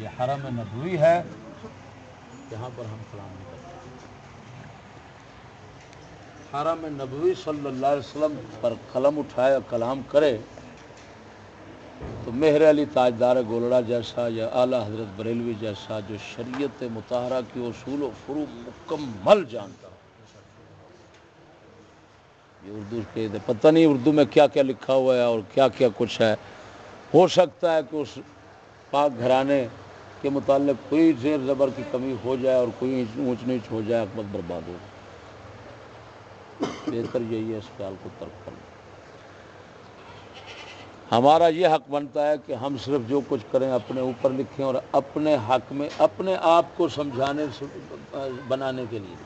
یہ حرم نبوی ہے۔ یہاں پر ہم کلام نہیں کرتے۔ حرم نبوی صلی اللہ علیہ وسلم پر قلم اٹھائے کلام کرے تو مہر علی تاجدار گولڑا جیسا یا اعلیٰ حضرت بریلوی جیسا جو شریعت مطالعہ کی اصول و فرو مکمل جانتا یہ اردو کے پتہ نہیں اردو میں کیا کیا لکھا ہوا ہے اور کیا کیا کچھ ہے۔ ہو سکتا ہے کہ اس پاک گھرانے کے متعلق کوئی زیر زبر کی کمی ہو جائے اور کوئی اونچ نیچ ہو جائے، حکمت برباد ہو بہتر یہی ہے اس خیال کو ترک کرنا۔ ہمارا یہ حق بنتا ہے کہ ہم صرف جو کچھ کریں اپنے اوپر لکھیں اور اپنے حق میں اپنے آپ کو سمجھانے بنانے کے لیے۔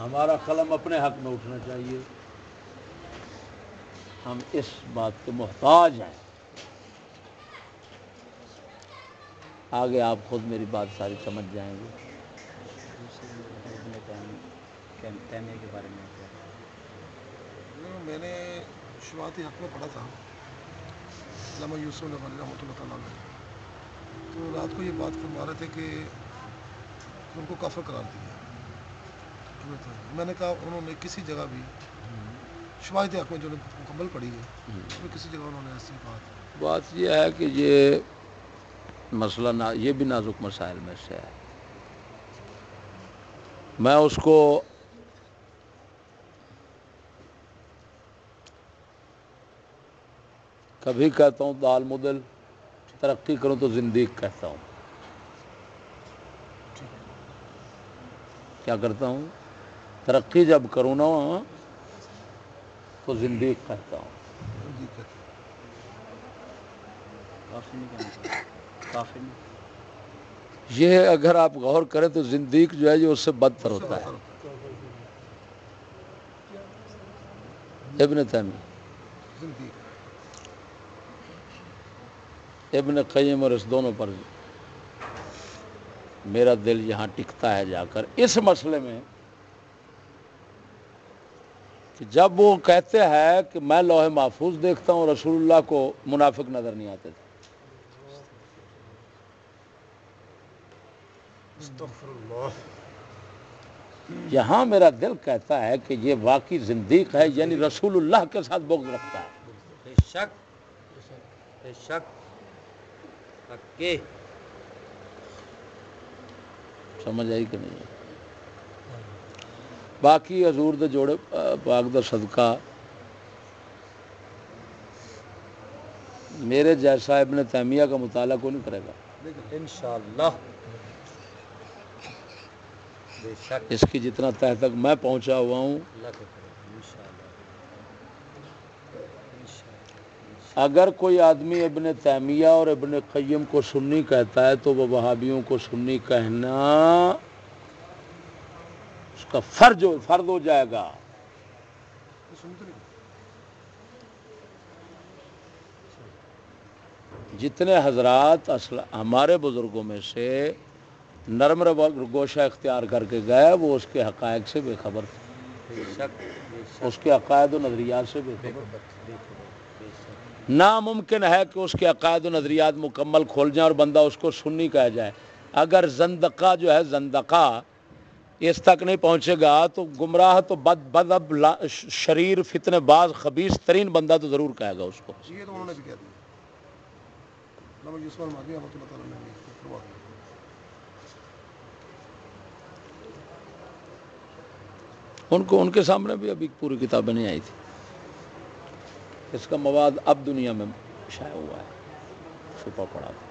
ہمارا قلم اپنے حق میں اٹھنا چاہیے۔ ہم اس بات کے محتاج ہیں۔ آگے آپ خود میری بات ساری سمجھ جائیں گے۔ کے بارے میں میں نے شروعاتی حق میں پڑھا تھا۔ علامہ یوسف نبی رحمۃ اللہ تعالیٰ تو رات کو یہ بات فرما رہے تھے کہ ان کو کافر قرار دیا۔ میں نے کہا انہوں نے کسی جگہ بھی شروعاتی حق میں جو مکمل پڑھی ہے اس میں کسی جگہ انہوں نے ایسی بات بات یہ ہے کہ یہ مسئلہ نا یہ بھی نازک مسائل میں سے ہے۔ میں اس کو کبھی کہتا ہوں، دال مدل، ترقی کروں تو زندگی کہتا ہوں۔ کیا کرتا ہوں؟ ترقی جب کروں نا، تو زندگی کہتا ہوں۔ یہ اگر آپ غور کریں تو زندگی جو ہے یہ اس سے بدتر ہوتا ہے۔ ابن تیمی ابن قیم اور اس دونوں پر میرا دل یہاں ٹکتا ہے جا کر۔ اس مسئلے میں کہ جب وہ کہتے ہیں کہ میں لوہے محفوظ دیکھتا ہوں رسول اللہ کو منافق نظر نہیں آتے تھے۔ یہاں میرا دل کہتا ہے کہ یہ واقعی زندگی ہے یعنی رسول اللہ کے ساتھ بغض رکھتا ہے۔ بے شک بے شک سمجھ آئی کہ نہیں؟ باقی حضور دے جوڑے پاک دا صدقہ۔ میرے جیسا ابن تیمیہ کا مطالعہ کو نہیں کرے گا۔ انشاءاللہ۔ اس کی جتنا تہ تک میں پہنچا ہوا ہوں۔ اگر کوئی آدمی ابن تیمیہ اور ابن قیم کو سنی کہتا ہے تو وہ وہابیوں کو سنی کہنا اس کا فرض فرد ہو جائے گا۔ جتنے حضرات اصل ہمارے بزرگوں میں سے نرم گوشہ اختیار کر کے گئے وہ اس کے حقائق سے بے خبر تھے۔ اس کے عقائد و نظریات سے بے خبر ناممکن ہے کہ اس کے عقائد و نظریات مکمل کھول جائیں اور بندہ اس کو سننی کہا جائے۔ اگر زندقہ جو ہے زندقہ اس تک نہیں پہنچے گا تو گمراہ تو بد بد اب شریر فتنے باز خبیص ترین بندہ تو ضرور کہے گا اس کو۔ یہ تو انہوں نے بھی کہہ دیا۔ ان کو ان کے سامنے بھی ابھی پوری کتابیں نہیں آئی تھی۔ اس کا مواد اب دنیا میں شائع ہوا ہے۔ چھپا پڑا تھا۔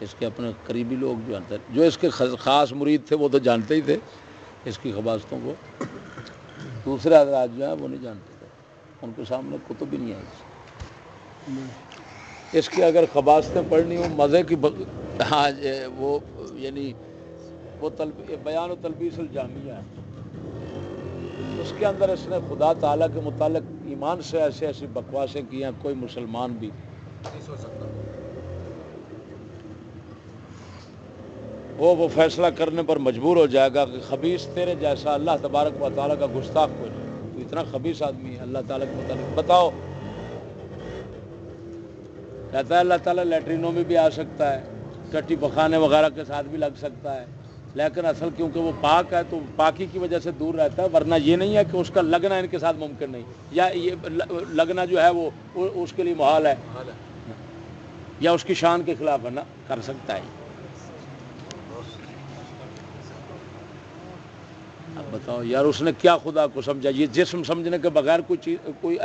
اس کے اپنے قریبی لوگ جو ہیں۔ جو اس کے خاص مرید تھے وہ تو جانتے ہی تھے۔ اس کی خباستوں کو دوسرے حضرات جو ہیں وہ نہیں جانتے تھے۔ ان کے سامنے کتب ہی نہیں آئی تھی اس کی اگر خباستیں پڑھنی ہوں، مزے کی ہاں وہ یعنی وہ بیان و تلبیس الجامعہ ہے۔ اس کے اندر اس نے خدا تعالیٰ کے متعلق ایمان سے ایسے ایسی بکواسیں کی ہیں، کوئی مسلمان بھی نہیں سوچ سکتا۔ وہ وہ فیصلہ کرنے پر مجبور ہو جائے گا کہ خبیص تیرے جیسا اللہ تبارک و تعالیٰ کا گستاخ کو نہیں۔ تو اتنا خبیص آدمی ہے، اللہ تعالیٰ کے متعلق۔ بتاؤ، کہتا ہے اللہ تعالیٰ لیٹرینوں میں بھی آ سکتا ہے ٹٹی پخانے وغیرہ کے ساتھ بھی لگ سکتا ہے۔ لیکن اصل کیونکہ وہ پاک ہے تو پاکی کی وجہ سے دور رہتا ہے ورنہ یہ نہیں ہے کہ اس کا لگنا ان کے ساتھ ممکن نہیں۔ یا یہ لگنا جو ہے وہ اس کے لیے محال ہے۔ یا اس کی شان کے خلاف ہے نا کر سکتا ہے۔ اب بتاؤ یار اس نے کیا خدا کو سمجھا؟ یہ جسم سمجھنے کے بغیر کوئی چیز کوئی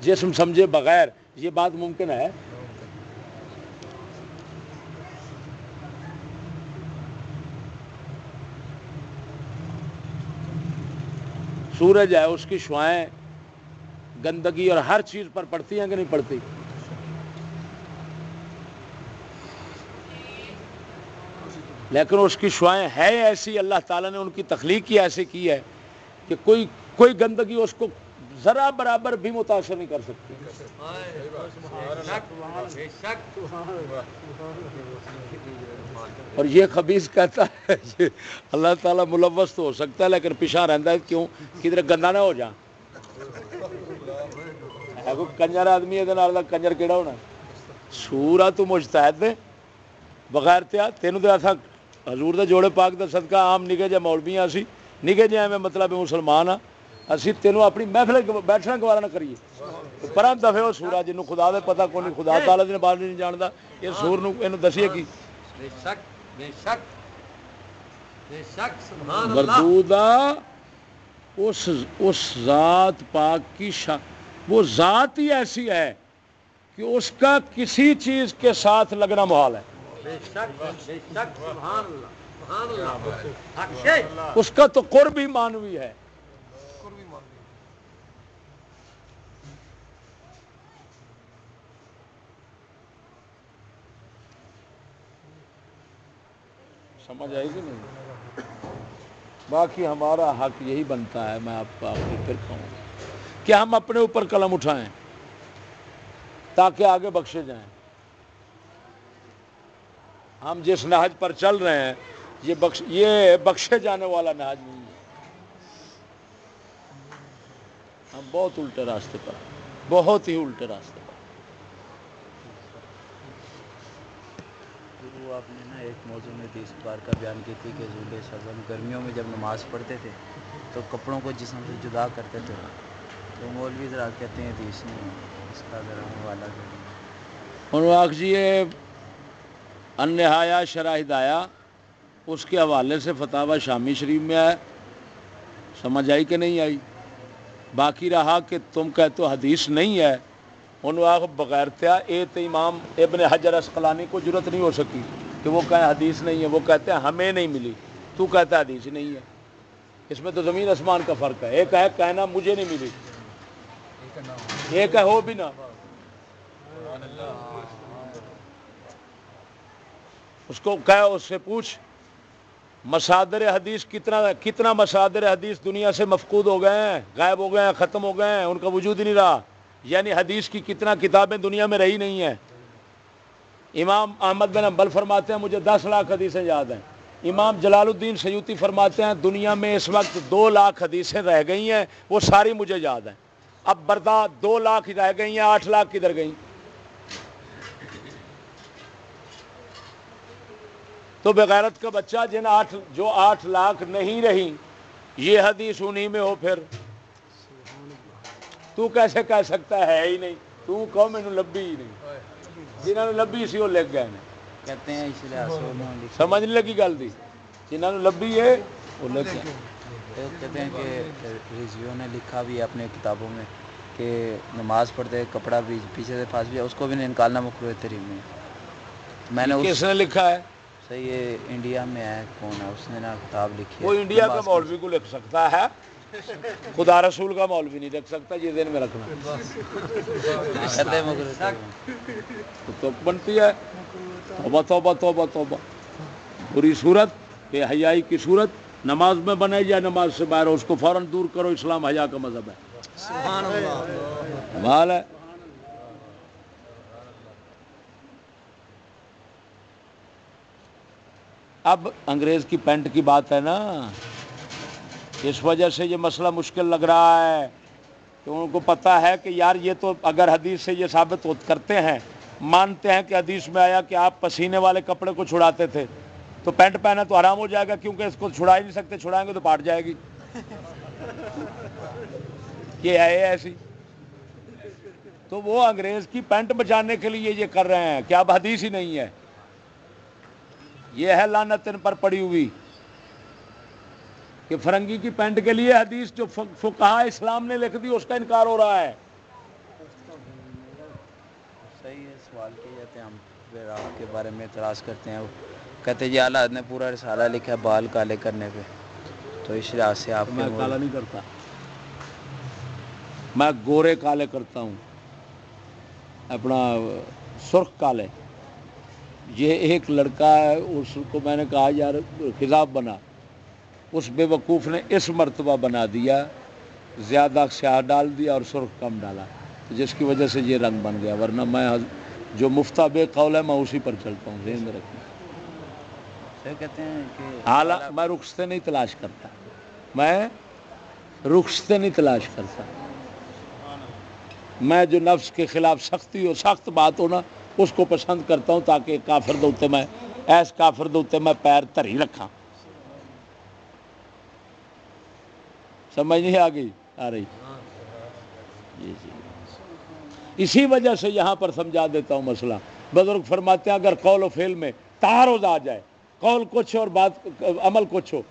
جسم سمجھے بغیر یہ بات ممکن ہے؟ سورج ہے، اس کی شوائیں گندگی اور ہر چیز پر پڑتی ہیں کہ نہیں پڑتی؟ لیکن اس کی شوائیں ہے ایسی، اللہ تعالیٰ نے ان کی تخلیق کی ایسی کی ہے کہ کوئی کوئی گندگی اس کو ذرا برابر بھی متاثر نہیں کر سکتی۔ اور یہ خبیص کہتا ہے کہ اللہ تعالیٰ ملوث تو ہو سکتا ہے، لیکن پیچھا رہتا ہے، کیوں؟ کدھر گندا نہ ہو جا۔ کنجر آدمی ہے کنجر کہڑا ہونا؟ سورا تو مشتحد بغیر تیا تینوں تو ایسا حضور دے جوڑے پاک دا صدقہ عام نگے جے مولوی ہاں اسی، نگے جے میں مطلب مسلمان ہاں۔ اسی تینوں اپنی محفل بیٹھنا گوارا نہ کریے۔ پر دفے وہ سورا جنوں خدا دے پتہ کو نہیں، خدا تعالی دے بارے نہیں جاندا۔ یہ سور نو اینو دسیے کی؟ بے شک بے شک بے شک سبحان اللہ۔ مردودا اس اس ذات پاک کی شا وہ ذات ہی ایسی ہے کہ اس کا کسی چیز کے ساتھ لگنا محال ہے۔ اس کا تو قرب ہی مانوی ہے۔ سمجھ آئے گی نہیں؟ باقی ہمارا حق یہی بنتا ہے، میں آپ کو آخری پھر کہوں۔ کہ ہم اپنے اوپر قلم اٹھائیں تاکہ آگے بخشے جائیں۔ ہم جس نہج پر چل رہے ہیں، یہ بخش، یہ بخشے جانے والا نہج نہیں ہے۔ ہم بہت الٹے راستے پر، بہت ہی الٹے راستے پر۔ آپ نے نا ایک موضوع میں تیس بار کا بیان کی تھی کہ ظلم شزم گرمیوں میں جب نماز پڑھتے تھے، تو کپڑوں کو جسم سے جدا کرتے تھے۔ تو مولوی ذرا کہتے ہیں تیس نہیں اس کا ذرا والا جی انہایا شراہد آیا اس کے حوالے سے فتح شامی شریف میں آیا سمجھ آئی کہ نہیں آئی؟ باقی رہا کہ تم کہتے ہو حدیث نہیں ہے۔ انہوں آخ بغیر تیا اے تو امام ابن حجر اسقلانی کو ضرورت نہیں ہو سکی کہ وہ کہیں حدیث نہیں ہے، وہ کہتے ہیں ہمیں نہیں ملی، تو کہتا حدیث نہیں ہے۔ اس میں تو زمین آسمان کا فرق ہے، ایک ہے کہنا مجھے نہیں ملی، ایک ہے ہو بھی نہ۔ اس کو کہا اس سے پوچھ مسادر حدیث کتنا کتنا مسادر حدیث دنیا سے مفقود ہو گئے ہیں، غائب ہو گئے ہیں، ختم ہو گئے ہیں، ان کا وجود ہی نہیں رہا۔ یعنی حدیث کی کتنا کتابیں دنیا میں رہی نہیں ہیں۔ امام احمد بن امبل فرماتے ہیں، مجھے دس لاکھ حدیثیں یاد ہیں۔ امام جلال الدین سیوتی فرماتے ہیں، دنیا میں اس وقت دو لاکھ حدیثیں رہ گئی ہیں، وہ ساری مجھے یاد ہیں۔ اب بردا دو لاکھ رہ گئی ہیں، آٹھ لاکھ کدھر گئیں تو بغیرت کا بچہ جن آٹھ، جو آٹھ لاکھ نہیں رہی، یہ حدیث انہی میں ہو پھر۔ تو کیسے کہہ سکتا ہے ہی نہیں؟ تو کہو میں لبی ہی نہیں۔ جنہوں نے لبی سی وہ لکھ گئے کہتے ہیں اس لیے سمجھ نہیں لگی گل دی۔ جنہوں نے لبی ہے وہ لکھ گئے۔ کہتے ہیں کہ رضیوں نے لکھا بھی اپنے کتابوں میں کہ نماز پڑھتے کپڑا بھی پیچھے سے پھانس بھی اس کو بھی نہیں نکالنا مکرو تحریم میں۔ میں نے کس نے لکھا ہے؟ صحیح یہ انڈیا میں ہے کون ہے؟ اس نے نا کتاب لکھی وہ انڈیا کا مولوی کو لکھ سکتا ہے۔ خدا رسول کا مولوی نہیں رکھ سکتا یہ دن میں رکھنا۔ تو بنتی ہے۔ توبہ توبہ توبہ توبہ۔ بری صورت بے حیائی کی صورت۔ نماز میں بنے یا نماز سے باہر اس کو فوراً دور کرو اسلام حیا کا مذہب ہے۔ ہے۔ اب انگریز کی پینٹ کی بات ہے نا۔ اس وجہ سے یہ مسئلہ مشکل لگ رہا ہے کہ ان کو پتہ ہے کہ یار یہ تو اگر حدیث سے یہ ثابت کرتے ہیں، مانتے ہیں کہ حدیث میں آیا کہ آپ پسینے والے کپڑے کو چھڑاتے تھے، تو پینٹ پہنا تو آرام ہو جائے گا کیونکہ اس کو چھڑا ہی نہیں سکتے، چھڑائیں گے تو پاٹ جائے گی۔ یہ ہے ایسی۔ تو وہ انگریز کی پینٹ بچانے کے لیے یہ کر رہے ہیں کیا اب حدیث ہی نہیں ہے۔ یہ ہے لانت ان پر پڑی ہوئی۔ کہ فرنگی کی پینٹ کے لیے حدیث جو فقہ اسلام نے لکھ دی اس کا انکار ہو رہا ہے۔ صحیح ہے سوال کیے جاتے ہیں ہم آپ کے بارے میں اعتراض کرتے ہیں۔ کہتے جی اعلیٰ نے پورا رسالہ لکھا ہے بال کالے کرنے پہ۔ تو اس لحاظ سے آپ میں کالا نہیں کرتا۔ میں گورے کالے کرتا ہوں۔ اپنا سرخ کالے۔ یہ ایک لڑکا ہے اس کو میں نے کہا یار خلاف بنا۔ اس بے وقوف نے اس مرتبہ بنا دیا زیادہ سیاہ ڈال دیا اور سرخ کم ڈالا جس کی وجہ سے یہ رنگ بن گیا ورنہ میں جو مفتا بے قول ہے میں اسی پر چلتا ہوں ذہن میں رکھنا۔ کہتے ہیں کہ اعلیٰ میں رخصتے نہیں تلاش کرتا۔ میں رخصتے نہیں تلاش کرتا۔ میں جو نفس کے خلاف سختی ہو سخت بات ہو نا اس کو پسند کرتا ہوں تاکہ کافر دوتے میں ایس کافر دوتے میں پیر تری رکھا سمجھ نہیں آ گئی؟ آ رہی۔ جی جی اسی وجہ سے یہاں پر سمجھا دیتا ہوں مسئلہ۔ بزرگ فرماتے ہیں اگر قول و فیل میں تعارض آ جائے قول کچھ اور بات عمل کچھ ہو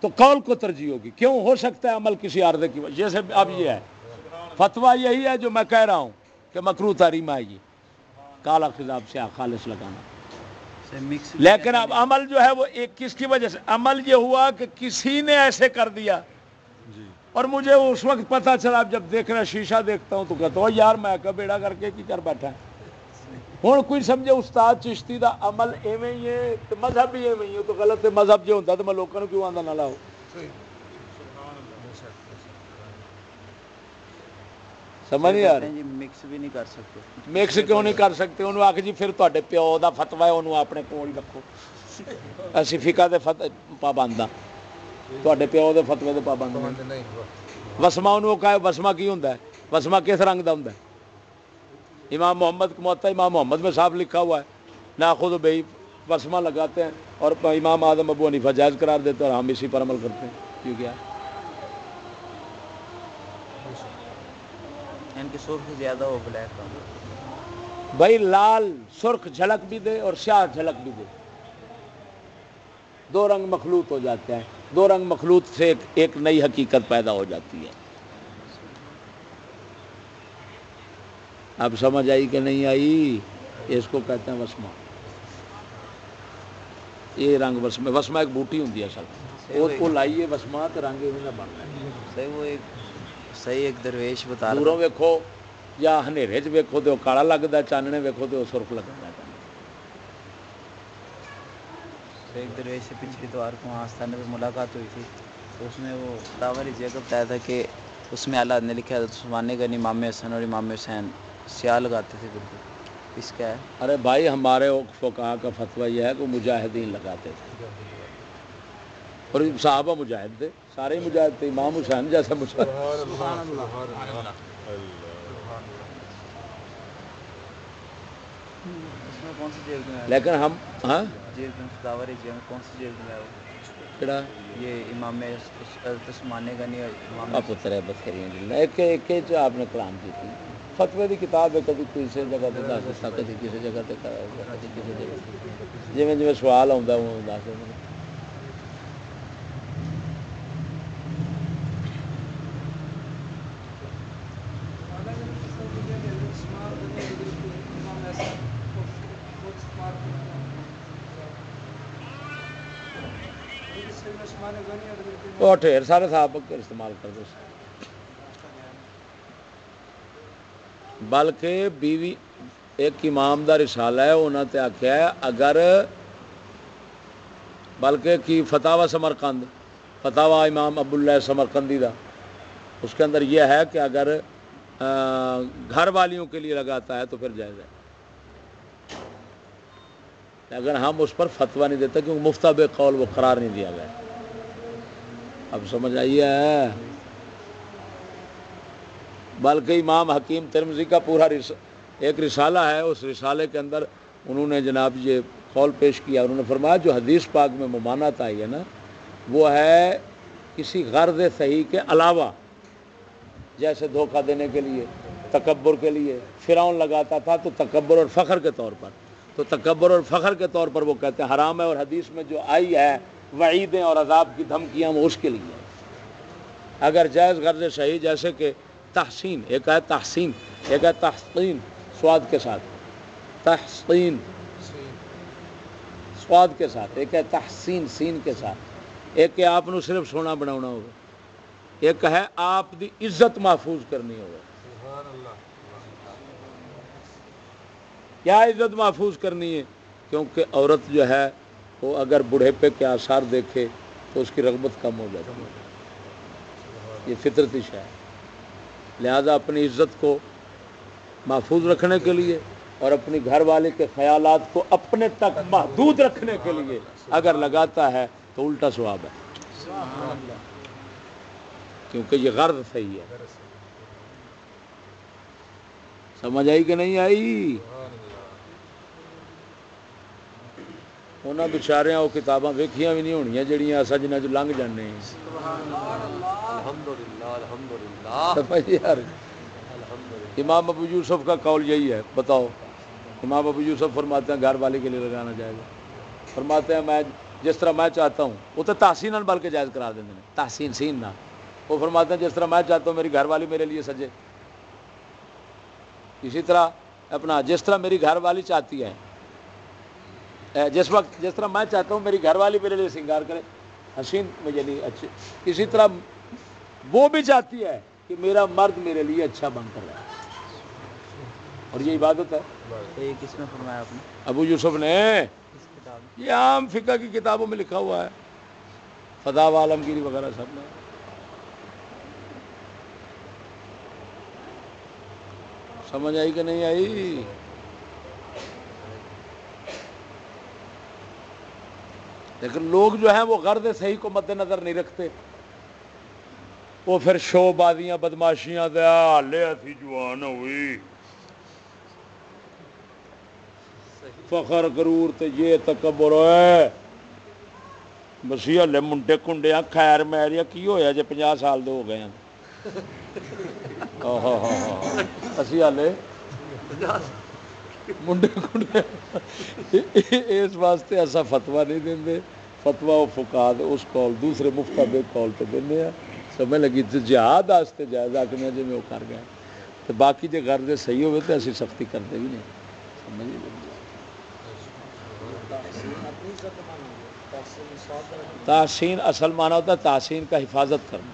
تو قول کو ترجیح ہوگی۔ کیوں؟ ہو سکتا ہے عمل کسی عارضے کی وجہ۔ جیسے اب یہ ہے فتویٰ یہی ہے جو میں کہہ رہا ہوں کہ مکرو تاریم آئے گی۔ کالا خضاب سے خالص لگانا۔ لیکن اب عمل جو ہے وہ ایک کس کی وجہ سے؟ عمل یہ ہوا کہ کسی نے ایسے کر دیا۔ اور مجھے اس وقت پتا چلا جب دیکھ رہا شیشہ دیکھتا ہوں تو کہتا ہوں یار میں کا بیڑا کر کے کی کر بیٹھا ہوں کوئی سمجھے استاد چشتی دا عمل ایویں ہی ہے تو مذہب بھی ایویں ہی ہے تو غلط ہے مذہب جو ہوتا تو میں لوگوں کیوں آدھا نہ لاؤ سمجھ نہیں آ رہی؟ مکس بھی نہیں کر سکتے۔ مکس کیوں نہیں کر سکتے؟ انہوں آخ جی پھر تے پیو کا فتوا ہے انہوں اپنے کول رکھو۔ اسی فکا دے فت پابند ہاں۔ تے پیو دے فتوے دے پابند وسما انہوں وسما کی ہوں وسما کس رنگ کا ہوں امام محمد امام محمد میں صاف لکھا ہوا ہے نہ خود بھائی وسما لگاتے ہیں اور امام آدم ابو حنیفہ جائز قرار دیتے ہیں اور ہم اسی پر عمل کرتے ہیں کیوں کیا ان کی سرخ زیادہ ہو بلیک بھائی لال سرخ جھلک بھی دے اور سیاہ جھلک بھی دے دو رنگ مخلوط ہو جاتے ہیں۔ دو رنگ مخلوط سے ایک, ایک نئی حقیقت پیدا ہو جاتی ہے۔ اب سمجھ آئی کہ نہیں آئی؟ اس کو کہتے ہیں وسما۔ یہ رنگ وسما وسما ایک بوٹی ہوں اصل۔ وہ لائیے وسما تو رنگ بن رہا ہے وہ ایک صحیح ایک درویش بتا دوروں یا ہنیرے چ ویکو تو کالا لگتا ہے چاننے ویکو تو سرخ لگتا ہے ایک درویش سے پچھلی اتوار کو وہاں آستانے پہ ملاقات ہوئی تھی تو اس میں وہ دعوی جگہ بتایا تھا کہ اس میں اللہ نے لکھا حضرت عثمان گنی امام حسن اور امام حسین سیاہ لگاتے تھے بالکل اس کا ہے ارے بھائی ہمارے فقہ کا فتویٰ یہ ہے کہ مجاہدین لگاتے تھے اور صحابہ مجاہد تھے سارے مجاہد تھے امام حسین جیسا مجاہد لیکن ہم ہاں کون سی جیل میں کیڑا؟ یہ امام عثمان غنی امام پتر ہے بخیرین ایک ایک ایک آپ نے کلام کی تھی۔ فتوی دی کتاب ہے کبھی کسی جگہ پہ دس کبھی کسی جگہ پہ کسی جگہ۔ جی جی سوال آتا وہ دس دیتا وہ ڈھیر سارے صاحب استعمال کر دو بلکہ بیوی، ایک امام دا رسالہ ہے انہوں نے آخیا ہے، اگر بلکہ کی فتح سمرکند فتح امام ابو اللہ سمرکندی دا، اس کے اندر یہ ہے کہ اگر گھر والیوں کے لیے لگاتا ہے تو پھر جائز ہے۔ اگر ہم اس پر فتوا نہیں دیتے کیونکہ مفتہ بے قول وہ قرار نہیں دیا گیا۔ اب سمجھ آئیے بلکہ امام حکیم ترمزی کا پورا ایک رسالہ ہے، اس رسالے کے اندر انہوں نے جناب یہ قول پیش کیا، انہوں نے فرمایا جو حدیث پاک میں ممانعت آئی ہے نا، وہ ہے کسی غرض صحیح کے علاوہ، جیسے دھوکہ دینے کے لیے، تکبر کے لیے، فرعون لگاتا تھا تو تکبر اور فخر کے طور پر۔ تو تکبر اور فخر کے طور پر وہ کہتے ہیں، حرام ہے اور حدیث میں جو آئی ہے وعیدیں اور عذاب کی دھمکیاں وہ اس کے لیے اگر جائز غرض صحیح جیسے کہ تحسین، ایک ہے تحسین، ایک ہے تحسین، سواد کے ساتھ۔ تحسین، سواد کے ساتھ۔ ایک ہے تحسین، سین کے ساتھ۔ ایک ہے آپ نو صرف سونا بناونا ہوگا۔ ایک ہے آپ دی عزت محفوظ کرنی ہوگا۔ کیا عزت محفوظ کرنی ہے؟ کیونکہ عورت جو ہے وہ اگر بڑھے پہ کے آثار دیکھے تو اس کی رغبت کم ہو جاتی ہے۔ یہ فطرتی شے ہے لہذا اپنی عزت کو محفوظ رکھنے کے لیے اور اپنی گھر والے کے خیالات کو اپنے تک محدود رکھنے کے لیے اگر لگاتا ہے تو الٹا ثواب ہے۔ کیونکہ یہ غرض صحیح ہے۔ سمجھ آئی کہ نہیں آئی؟ انہوں بچارے وہ کتاباں ویکھیاں بھی نہیں ہونی جہاں اصا جنہیں جو لنگ جانے امام ابو یوسف کا قول یہی ہے بتاؤ امام ابو یوسف فرماتے ہیں گھر والے کے لیے لگانا جائے گا فرماتے ہیں میں جس طرح میں چاہتا ہوں وہ تو تحسین بلکہ جائز کرا دیں تحسین سین نہ وہ فرماتے ہیں جس طرح میں چاہتا ہوں میری گھر والی میرے لیے سجے اسی طرح اپنا جس طرح میری گھر والی چاہتی ہے جس وقت جس طرح میں چاہتا ہوں میری گھر والی میرے لیے سنگار کرے۔ حسین مجھے نہیں اچھی اسی طرح وہ بھی چاہتی ہے کہ میرا مرد میرے لیے اچھا بن کر رہا ہے اور یہ عبادت ہے۔ کس میں فرمایا آپ نے؟ ابو یوسف نے۔ یہ عام فقہ کی کتابوں میں لکھا ہوا ہے۔ فدا عالمگیری وغیرہ سب میں۔ سمجھ آئی کہ نہیں آئی؟ لیکن لوگ جو ہیں وہ غرض صحیح کو مد نظر نہیں رکھتے۔ وہ پھر شو بازیاں بدماشیاں دیا لے اسی جوان ہوئی۔ فخر کرور تے یہ تکبر ہے۔ بسی ہلے منڈے کنڈیا خیر میریا کی ہویا جے پناہ سال دے ہو گئے ہیں؟ اسی ہلے۔ منڈے کنڈے اس واسطے ایسا فتوا نہیں دیں فتوا وہ فکا اس کال دوسرے مفتا بے کال پہ دینے ہیں سمجھ لگی جہاد واسطے جائز آکنے جی میں وہ کر گیا تو باقی جی گھر دے صحیح ہوئے تو اسی سختی کرتے بھی نہیں سمجھ نہیں تحسین اصل مانا ہوتا ہے تحسین کا حفاظت کرنا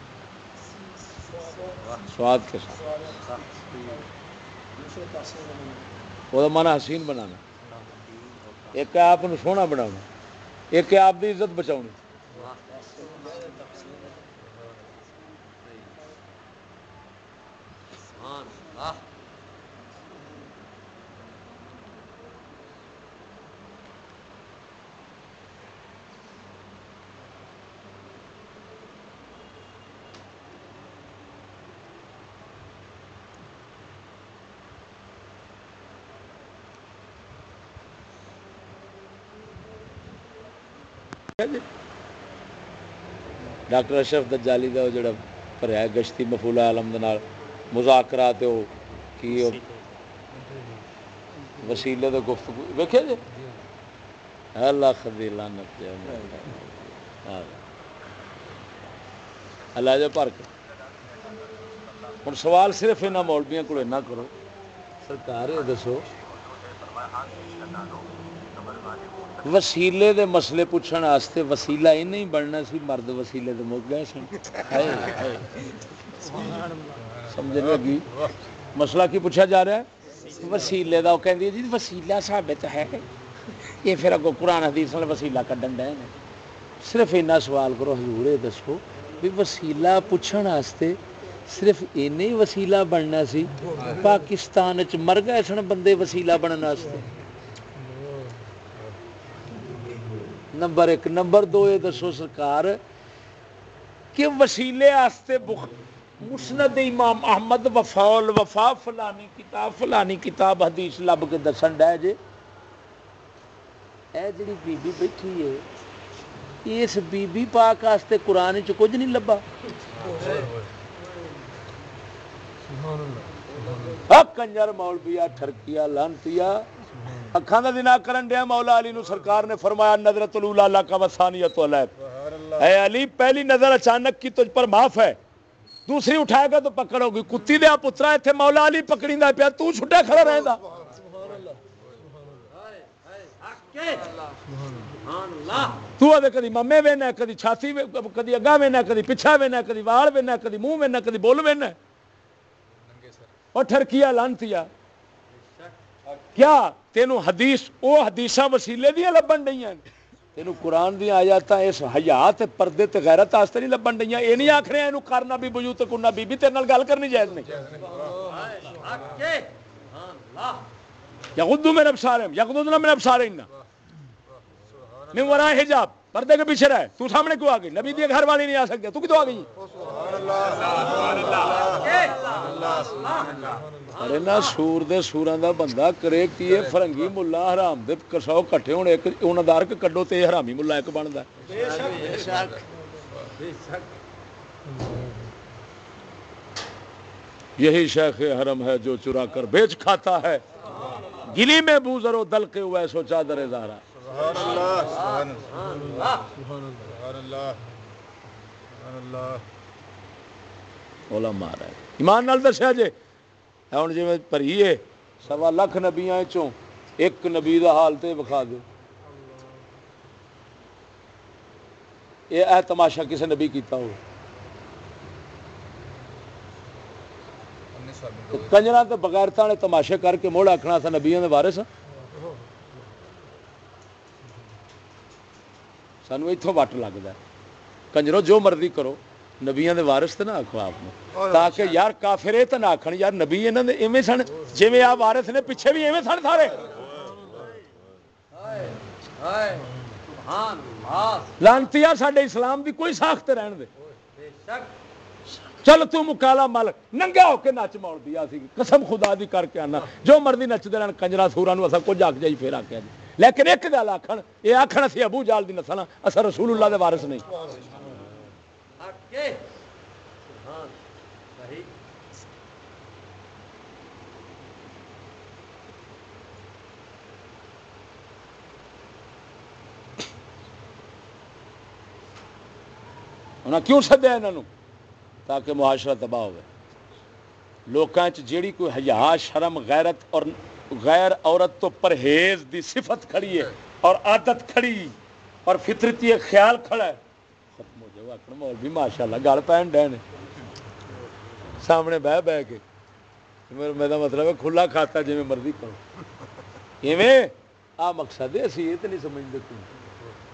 سواد کے ساتھ وہ مانا حسین بنانا ایک آپ سونا بنا ایک آپ کی عزت بچاؤ ڈاکٹر اشرف دجالی کا جڑا بھریا گشتی مفولا عالم مذاکرات وہ کی وسیلے تو گفتگو ویکیا جی اللہ خدی لانت اللہ جا بھر کے ہوں سوال صرف یہاں مولبیاں کو کرو سرکار یہ دسو وسیلے دے مسئلے پوچھنے واسطے وسیلہ یہ نہیں بننا سی، مرد وسیلے دے مک گئے سن۔ سمجھ لگی۔ مسئلہ کی پوچھا جا رہا ہے؟ وسیلے دا کہ جی وسیلہ ثابت ہے۔ یہ پھر اگو قرآن حدیث نے وسیلہ کڈن دے صرف اینا سوال کرو، حضور یہ دسو بھی وسیلہ پوچھنے واسطے صرف اینے وسیلہ بننا سی؟ پاکستان چ مر گئے سن بندے وسیلہ بننے واسطے۔ نمبر ایک. نمبر دو، یہ دسو سرکار کہ وسیلے آستے بخ مسند امام احمد وفاول وفا، فلانی کتاب فلانی کتاب، حدیث لب کے دسن ڈے جے۔ اے جڑی بی بی بیٹھی ہے، اس بی بی پاک واسطے قرآن چ کچھ نہیں لبا کنجر مولویا ٹھرکیا لانتیا اکھاں دا دنا کرن دیا مولا علی نو سرکار نے فرمایا نظرت الاولا کا وسانیت علیک۔ اے علی پہلی نظر اچانک کی تجھ پر معاف ہے؟ دوسری اٹھائے گا تو پکڑ ہوگی کتی دیا پترا اتنے مولا علی پکڑی پیا تو چھٹا کھڑا رہے گا تو آدھے کدی ممے وینا کدی چھاتی کدی اگا وینا کدی پچھا وینا کدی وال وینا کدی منہ وینا کدی بول وینا۔ اور ٹھرکیا لانتیا کیا؟ تینوں حدیث، او حدیثاں وسیلے دیا لبن نہیں ہیں تینوں قرآن دیا آیات اس حیات، پردے تے غیرت واسطے نہیں لبن ڈیاں اے نہیں آکھ رہے اینو کرنا بھی بجو تے کنا بی بی تیرے گل کرنی جائز نہیں۔ یغضوا من ابصارهم یغضضن من ابصارهن من وراء حجاب، پردے کے پیچھے رہے تو سامنے کیوں آ گئی؟ نبی دی گھر والی نہیں آ سکتے، تو کتوں آ گئی؟ ارے نا سور دے سوراں دا بندہ کرے کیے فرنگی ملا حرام دے کسو کٹھے ہونے ایک انہاں دار کے کڈو تے حرامی ملا ایک بندا یہی شیخ حرم ہے جو چرا کر بیچ کھاتا ہے گلی میں بوزر و دل کے ہوئے سو چادر زارا علماء رہے ایمان نال دسیا جے ہوں جی پریے سوا لکھ نبیاں چوں ایک نبی دا حال تے بکھا دو یہ اے تماشا کسی نبی کیتا ہو کنجرا تے بغیرتا نے تماشے کر کے موڑ آخنا تھا نبیاں دے وارث ہاں۔ سانو اتوں وٹ لگتا ہے کنجرو جو مرضی کرو نبیاں دے وارث تے نہ آکھو آپ نے تاکہ یار کافر یہ تو نہ آخن یار نبی انہاں دے ایویں سن جویں آ وارث نے پیچھے بھی ایویں سن سارے۔ لانتی سڈے اسلام دی کوئی ساخت رہن دے۔ چل تو مکالا مل ننگا ہو کے نچ موڑ دیا سی۔ قسم خدا دی کر کے آنا۔ جو مرضی نچتے رہن کنجرا سورا نو کچھ آخ جائی پھر آخیا جی۔ لیکن ایک گل آخر یہ آخر ابو جال دی نسل اصا رسول اللہ دے وارث نہیں۔ انہیں کیوں سدیا یہاں تاکہ معاشرہ تباہ ہوئے۔ لوکاں چ جیڑی کوئی حیا، شرم، غیرت اور غیر عورت تو پرہیز دی صفت کھڑی ہے اور عادت کھڑی اور فطرتی خیال کھڑا ہے۔ آخر مول بھی ماشاء اللہ گل پہن ڈے نے سامنے بہ بہ کے میرا مطلب ہے کھلا کھاتا جی مرضی کرو ایویں آ مقصد ہے اسی یہ تو نہیں سمجھتے کیوں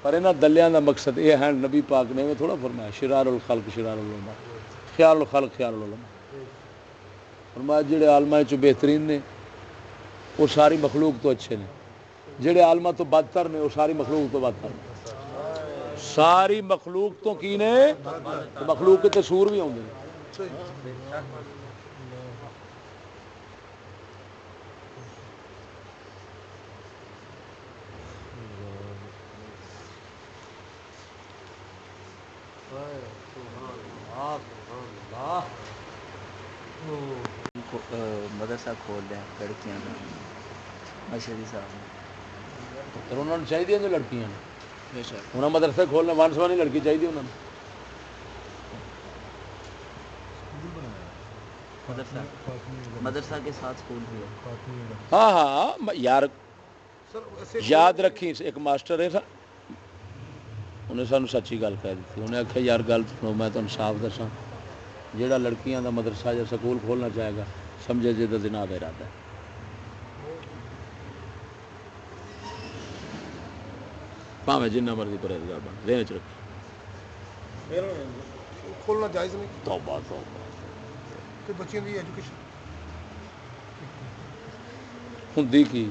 پر یہاں دلیاں دا مقصد یہ ہے نبی پاک نے تھوڑا فرمایا شرار الخلق شرار العلماء خیال الخلق خیال العلماء فرمایا جڑے عالماں چ بہترین نے وہ ساری مخلوق تو اچھے نے جڑے عالماں تو بدتر نے وہ ساری مخلوق تو بدتر نے ساری مخلوق تو کی نے؟ مخلوق کے سور بھی آتے مدرسہ کھول دیا لڑکیاں کا مشہری صاحب۔ نے انہوں نے چاہیے جو لڑکیاں نے۔ انہیں مدرسے کھولنے ون سوانی لڑکی چاہیے انہوں نے۔ مدرسہ کے ساتھ ہاں ہاں م- یار یاد رکھی ایک ماسٹر ہے انہیں سانو سچی گل کہہ دیتی انہیں آخیا یار گل سنو میں تمہیں صاف دساں۔ جہاں لڑکیاں دا مدرسہ یا سکول کھولنا چاہے گا سمجھے جی دنا دے ارادہ ہے۔ پاوے جنہ مرضی پرہیزگار بن ذہن چ رکھی کھولنا جائز نہیں توبہ توبہ تے بچیاں دی ایجوکیشن ہوندی کی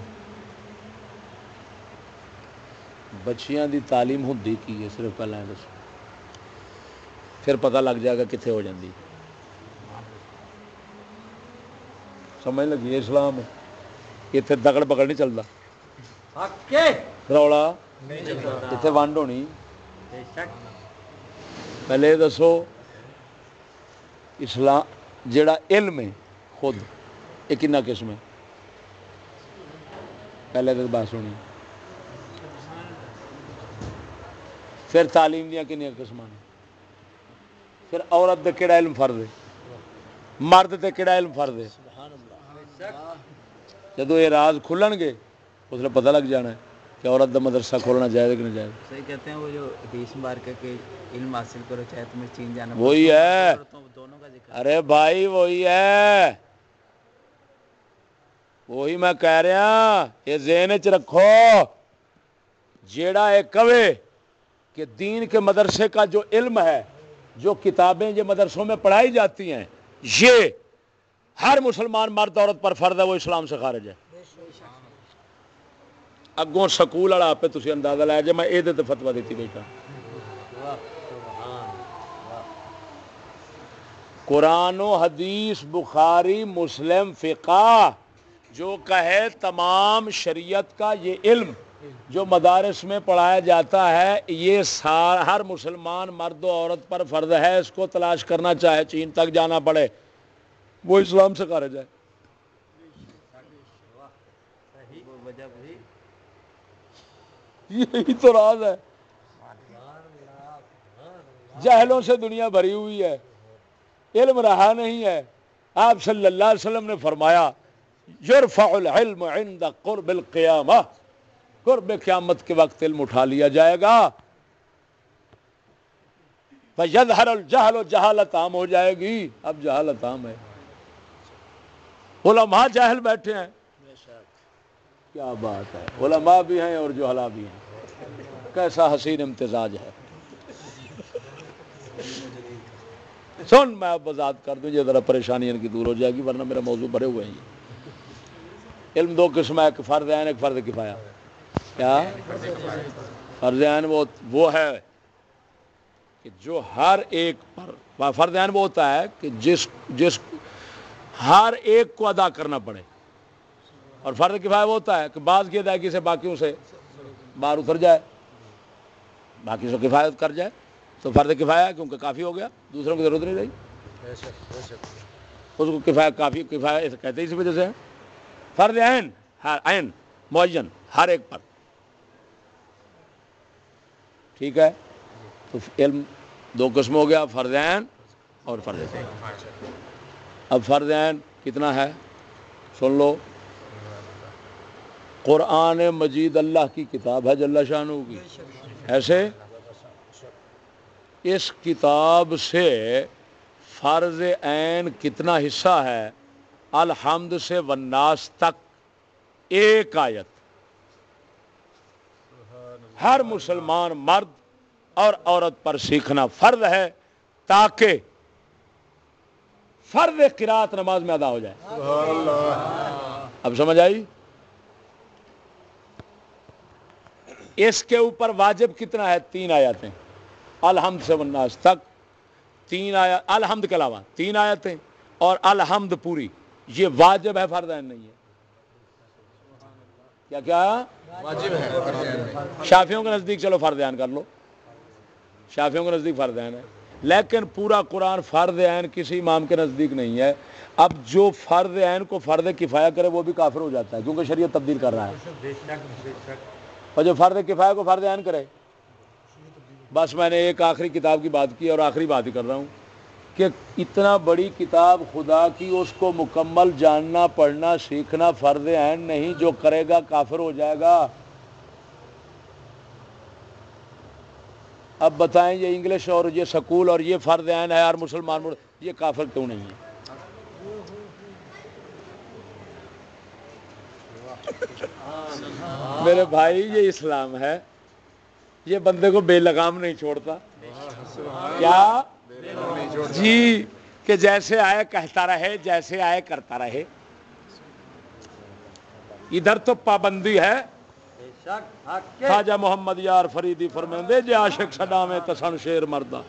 بچیاں دی تعلیم ہوندی کی ہے صرف پہلے دسو پھر پتہ لگ جائے گا کتنے ہو جاندی سمجھ لگی اسلام اتنے دگڑ بگڑ نہیں چلتا رولا اتنے ونڈ ہونی پہلے یہ دسو اسلام جڑا علم ہے خود یہ کنا قسم ہے پہلے تو بس ہونی پھر تعلیم دیا کنیا قسم نے پھر عورت دے کہڑا علم فرد ہے مرد تے کہڑا علم فرد ہے جدو یہ راز کھلن گے اس پتہ لگ جانا ہے کہ عورت دا مدرسہ کھولنا جائز کہ نہیں جائز صحیح کہتے ہیں وہ جو حدیث مبارکہ کے علم حاصل کرو چاہے تمہیں چین جانا وہی ہے۔ دونوں کا ذکر۔ ارے بھائی وہی ہے۔ وہی میں کہہ رہا یہ ذہن چ رکھو۔ جیڑا ایک کہے کہ دین کے مدرسے کا جو علم ہے جو کتابیں یہ مدرسوں میں پڑھائی جاتی ہیں یہ ہر مسلمان مرد عورت پر فرض ہے وہ اسلام سے خارج ہے۔ اگوں سکول والا آپ تھی اندازہ لایا جی میں یہ فتوا دیتی بیٹا قرآن و حدیث، بخاری، مسلم، فقہ، جو کہے تمام شریعت کا یہ علم جو مدارس میں پڑھایا جاتا ہے، یہ سار، ہر مسلمان مرد و عورت پر فرض ہے، اس کو تلاش کرنا چاہے، چین تک جانا پڑے، وہ اسلام سے خارج ہے وہ وجہ وہی یہی تو راز ہے۔ جہلوں سے دنیا بھری ہوئی ہے۔ علم رہا نہیں ہے۔ آپ صلی اللہ علیہ وسلم نے فرمایا، یرفع العلم عند قرب القیامہ۔ قرب قیامت کے وقت علم اٹھا لیا جائے گا۔ فَيَظْهَرُ الْجَهْلُ و جہالت عام ہو جائے گی۔ اب جہالت عام ہے۔ علماء جاہل بیٹھے ہیں۔ کیا بات ہے؟ علماء بھی ہیں اور جوہلا بھی ہیں۔ کیسا حسین امتزاج ہے؟ سن، میں اب وضاحت کر دوں، یہ ذرا پریشانی ان کی دور ہو جائے گی، ورنہ میرا موضوع بھرے ہوئے ہیں۔ یہ علم دو قسم ہے، ایک فرض عین، ایک فرض کفایا کیا؟ فرض عین وہ وہ ہے کہ جو ہر ایک پر فرض عین وہ ہوتا ہے کہ جس جس ہر ایک کو ادا کرنا پڑے۔ اور فرض کفایہ وہ ہوتا ہے کہ بعض کی ادائیگی سے باقیوں سے باہر اتر جائے باقی سے کفایت کر جائے تو فرض کفایہ کیونکہ کافی ہو گیا دوسروں کی ضرورت نہیں رہی۔ اس کو کفایہ کافی کفایہ کہتے ہیں اسی وجہ سے۔ فرض عین ہر عین معین ہر ایک پر۔ ٹھیک ہے؟ تو علم دو قسم ہو گیا فرض عین اور فرض عین۔ اب فرض عین کتنا ہے؟ سن لو۔ قرآن مجید اللہ کی کتاب ہے جل شاہ کی۔ ایسے اس کتاب سے فرض عین کتنا حصہ ہے؟ الحمد سے والناس تک ایک آیت۔ ہر مسلمان مرد اور عورت پر سیکھنا فرض ہے تاکہ فرض قرات نماز میں ادا ہو جائے۔ اب سمجھ آئی؟ اس کے اوپر واجب کتنا ہے؟ تین آیتیں۔ الحمد سے والناس تک۔ تین آیات الحمد کے علاوہ تین آیتیں اور الحمد پوری۔ یہ واجب ہے فرض عین نہیں ہے۔ کیا کیا؟ شافیوں کے نزدیک چلو فرض عین کر لو۔ شافیوں کے نزدیک فرض عین ہے۔ لیکن پورا قرآن فرض عین کسی امام کے نزدیک نہیں ہے۔ اب جو فرض عین کو فرض کفایہ کرے وہ بھی کافر ہو جاتا ہے کیونکہ شریعت تبدیل کر رہا ہے۔ اور جو فرض کفایہ کو فرض عین کرے۔ بس میں نے ایک آخری کتاب کی بات کی اور آخری بات ہی کر رہا ہوں کہ اتنا بڑی کتاب خدا کی، اس کو مکمل جاننا، پڑھنا، سیکھنا فرض عین نہیں، جو کرے گا کافر ہو جائے گا۔ اب بتائیں یہ انگلش اور یہ سکول اور یہ فرض عین ہے اور مسلمان مرد یہ کافر کیوں نہیں ہے؟ میرے بھائی، یہ اسلام ہے۔ یہ بندے کو بے لگام نہیں چھوڑتا۔ کیا؟ جی کہ جیسے آئے کہتا رہے، جیسے آئے کرتا رہے۔ ادھر تو پابندی ہے۔ خواجہ محمد یار فریدی فرمیندے جے عاشق صدامے تسن شیر مردہ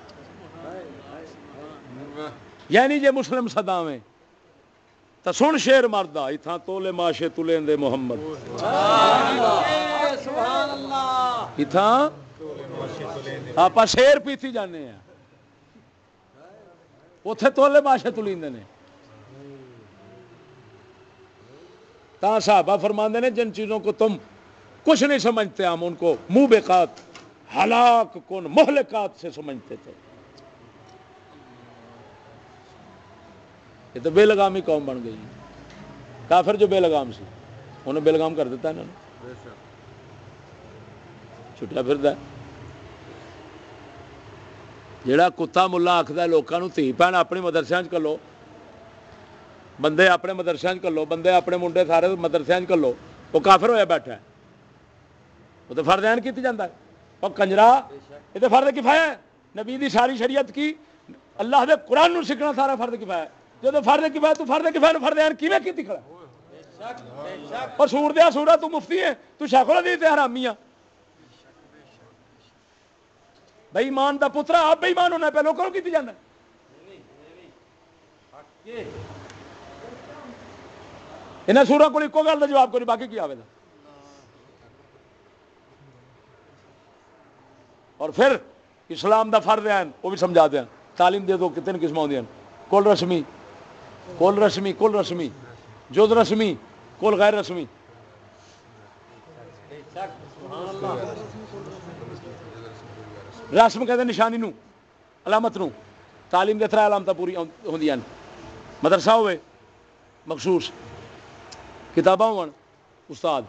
یعنی جے مسلم صدامے تو سن شیر مردہ اتھا تولے ماشے تلیں دے محمد۔ اتھا آپ شیر پیتی جانے ہیں۔ اتے تولے ماشے تلیندے نے۔ تا صحابہ فرماندے نے، جن چیزوں کو تم کچھ نہیں سمجھتے، ہم ان کو منہ بےکات ہلاک کن، مہلکات سے سمجھتے تھے۔ یہ تو بے لگامی قوم بن گئی۔ کافر جو بے لگام سی انہیں بے لگام کر دیتا انہوں نے چھٹیا پھر جڑا کتا ملا آخر لوگوں تھی بھن اپنی مدرسے کلو۔ بندے اپنے مدرسے کلو، بندے اپنے منڈے سارے مدرسے کلو۔ وہ کافر ہویا بیٹھا ہے۔ وہ تو فرد این کی جاتا ہے۔ اور کنجرا، یہ تو فرد کفایا ہے۔ نبی دی ساری شریعت کی، اللہ دے قرآن نو سیکھنا سارا فرد کفایا جب فرد کفایا تو فرد کفایا فرد این کی کی کھڑا اور سور دیا سورا تو مفتی ہے تو شیخ الحدیث حرامی ہے بھائی ایمان دا پترا آپ بے ایمان ہونا پہ لوگوں کی جانا انہیں سورا کو ایک گل کا جواب کوئی باقی کی آئے گا اور پھر اسلام دا فرد ہے وہ بھی سمجھا دیا تعلیم دے دو کتنے قسم آدی کل رسمی کل رسمی کل رسمی جد رسمی کل غیر رسمی۔ رسم کہتے نشانی نو، علامت نو، تعلیم دے تھرا علامت پوری ہوں مدرسہ ہوئے، مخصوص کتاباں ہون استاد،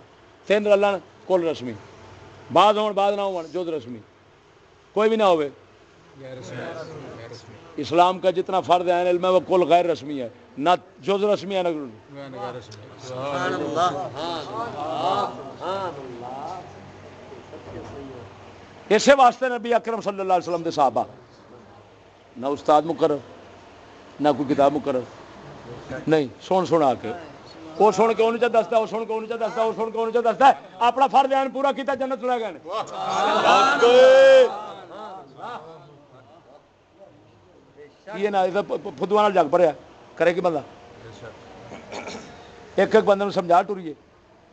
تین رلن کل رسمی۔ بعد ہون بعد نہ ہون جد رسمی۔ کوئی بھی نہ ہوئے۔ اسلام کا جتنا فرد ہے علم ہے وہ کل غیر رسمی ہے نہ جز رسمی ہے نہ اسی واسطے نبی اکرم صلی اللہ علیہ وسلم دے صحابہ نہ استاد مقرر نہ کوئی کتاب مقرر۔ نہیں سن سنا کے۔ وہ سن کے انہیں دستا وہ سن کے انہیں دستا وہ سن کے انہیں دستا۔ ہے اپنا فرد این پورا کیتا جنت لے گئے یہ نہ فدو جگ پڑیا کرے کہ بندہ؟ ایک ایک بندے سمجھا ٹوریے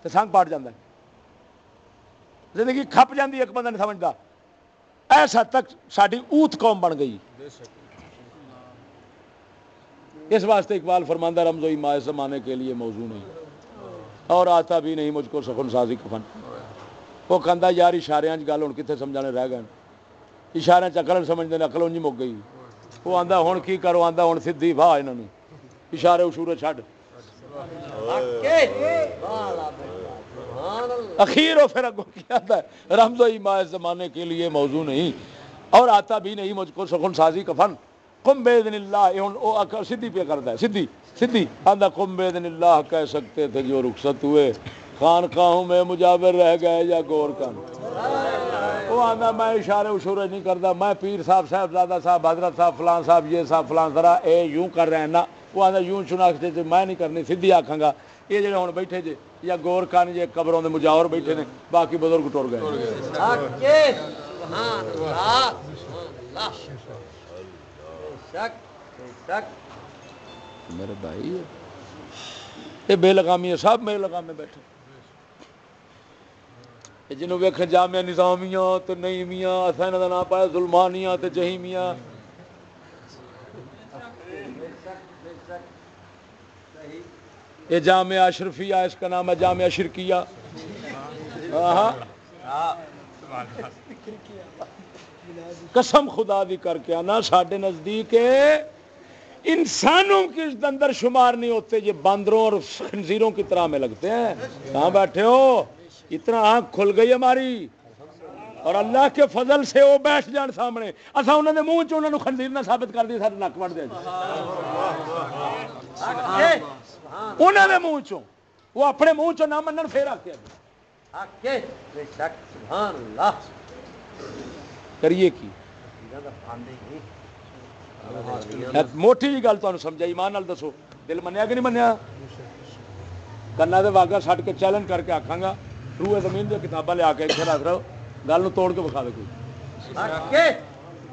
تو سنگ پاٹ جاتا ہے۔ زندگی کھپ جاتی ایک بندہ نہیں سمجھتا ایسا تک ساری اوت قوم بن گئی۔ اس واسطے اقبال فرماندہ رمضوئی ماہ زمانے کے لیے موضوع نہیں۔ اور آتا بھی نہیں، مجھ کو سخن سازی کفن۔ وہ کہہ یار اشارے گل ہوں کتنے سمجھانے رہ گئے اشارے چکل سمجھتے ہیں اکل انجی مک گئی۔ وہ آتا ہوں کی کرو آتا ہوں سیدھی واہ یہاں اشارے اشورے چھڈ اخیر و پھر اگو کیا تھا رمض ماہ زمانے کے لیے موضوع نہیں اور آتا بھی نہیں مجھ کو سخن سازی کفن کم بے دن اللہ سدھی پہ کرتا ہے سدھی سدھی آدھا کم بے دن اللہ کہہ سکتے تھے جو رخصت ہوئے خان کہوں میں مجاور رہ گئے یا گور کن؟ وہ آدھا میں اشارے اشورے نہیں کرتا میں پیر صاحب صاحب زادہ صاحب حضرت صاحب فلان صاحب یہ صاحب فلان ذرا اے یوں کر رہے ہیں نا وہ آدھا یوں چنا میں نہیں کرنی سدھی آکھاں گا یہ جڑے ہوں بیٹھے جے یا گور کن جے قبروں دے مجاور بیٹھے نے باقی بزرگ ٹر گئے میرے بھائی یہ بے لگامی ہے سب میرے لگامے بیٹھے جنہوں ویک جامع نظامیاں تو نہیں میاں اصل کا نام پایا ظلمانیاں تو جہیمیاں۔ یہ جامعہ اشرفیہ، اس کا نام ہے جامعہ شرکیہ۔ قسم خدا دی کر کے آنا، ساڈے نزدیک انسانوں کے اندر شمار نہیں ہوتے، یہ باندروں اور خنزیروں کی طرح میں لگتے ہیں۔ کہاں بیٹھے ہو؟ اتنا آنکھ کھل گئی ہماری۔ اور اللہ کے فضل سے وہ بیٹھ جان سامنے۔ اصا انہوں نے منہ چ خنزیر نہ ثابت کر دی سارے نک وٹ دیا انہوں نے منہ چوں۔ وہ اپنے منہ چ نہ منن پھر آ کے۔ کریے کی؟ موٹی جی گل تمہیں سمجھا ایمان نال دسو۔ دل منیا کہ نہیں منیا؟ کنا واگا سٹ کے چیلنج کر کے آکھاں روئے زمین دیا کتاباں لیا کے پھر آخر گل توڑ کے بکھا دے کوئی۔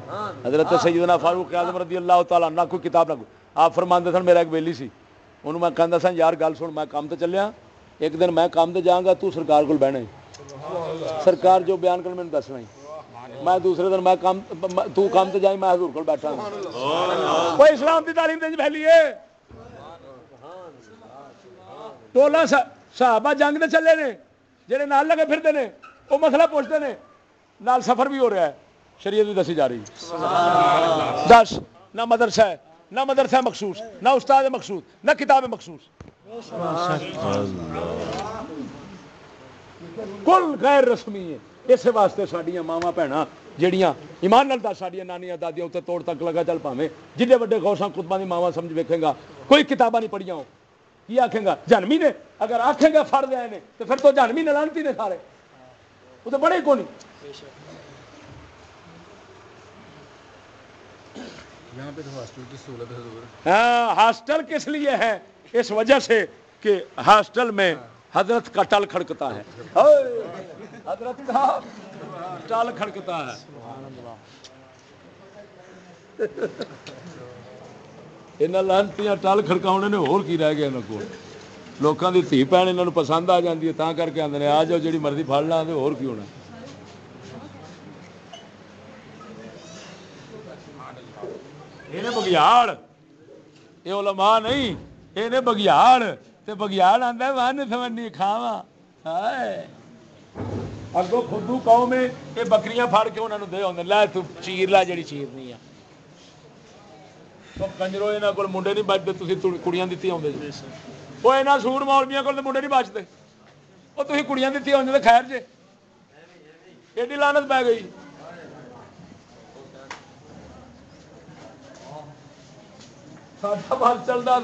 ہاں۔ حضرت سیدنا فاروق عظم رضی اللہ تعالیٰ نہ کوئی کتاب نہ کوئی۔ آپ فرمان دے تھا میرا ایک بیلی سی۔ انہوں میں کہندہ سن یار گال سن میں کام تے چلیا۔ ایک دن میں کام تے جاؤں گا تو سرکار کول بہنا سرکار جو بیان کرنے میں دس نہیں میں دوسرے دن میں کام تو کام تے جائیں میں حضور کل بیٹھا ہوں۔ کوئی اسلام دی تعلیم دے پھیلی ہے؟ ٹولا صحابہ جنگ دے چلے نے۔ جہے نال لگے پھرتے ہیں وہ مسئلہ پوچھتے ہیں نال سفر بھی ہو رہا ہے۔ شریعت بھی دسی جا رہی۔ دس، نہ مدرسہ ہے، نہ مدرسہ مخصوص، نہ استاد مخصوص، نہ کتاب مخصوص۔ کل غیر رسمی ہے۔ اس واسطے سڈیا ماوا بھن جہیا ایمان نال دس سڈیا نانیاں دادیاں اتنے توڑ تک لگا، چل پاویں۔ جن وڈے گوشاں کتبہ کی ماوا سمجھ ویکھے گا۔ کوئی کتاباں نہیں پڑھیا ہو کی آخے گا جانمی نے اگر آخے گا فرد آئے نے تو پھر تو جانمی نے لانتی نے سارے۔ وہ تو بڑے کو یہاں پہ تو ہاسٹل کی سہولت ہے ہاں ہاسٹل کس لیے ہے؟ اس وجہ سے کہ ہاسٹل میں حضرت کا ٹل کھڑکتا ہے۔ حضرت کا ٹل کھڑکتا ہے۔ ਟਲ ਖੜਕਾਉਣੇ ਨੇ ਹੋਰ ਕੀ ਰਹਿ ਗਿਆ ਇਹਨਾਂ ਕੋਲ ਲੋਕਾਂ ਦੀ ਧੀ ਭੈਣ ਇਹਨਾਂ ਨੂੰ ਪਸੰਦ ਆ ਜਾਂਦੀ ਹੈ ਤਾਂ ਕਰਕੇ ਆਂਦੇ ਨੇ ਆ ਜਾਓ ਜਿਹੜੀ ਮਰਜ਼ੀ ਫੜ ਲਾਂ ਤੇ ਹੋਰ ਕੀ ਹੋਣਾ ਇਹਨੇ ਬਗਿਆੜ ਇਹ ਉਲਮਾ ਨਹੀਂ ਇਹਨੇ ਬਗਿਆੜ ਤੇ ਬਗਿਆੜ ਆਂਦਾ ਵਨ ਸਵੰਨੀ ਖਾਵਾ ਹਾਏ ਅੱਗੋਂ ਖੁੱਦੂ ਕੌਮ ਏ ਇਹ ਬੱਕਰੀਆਂ ਫੜ ਕੇ ਉਹਨਾਂ ਨੂੰ ਦੇ ਆਉਂਦੇ ਲੈ ਤੂੰ ਚੀਰ ਲੈ ਜਿਹੜੀ ਚੀਰਨੀ ਆ خیر جی لانت پی گئی بال چلتا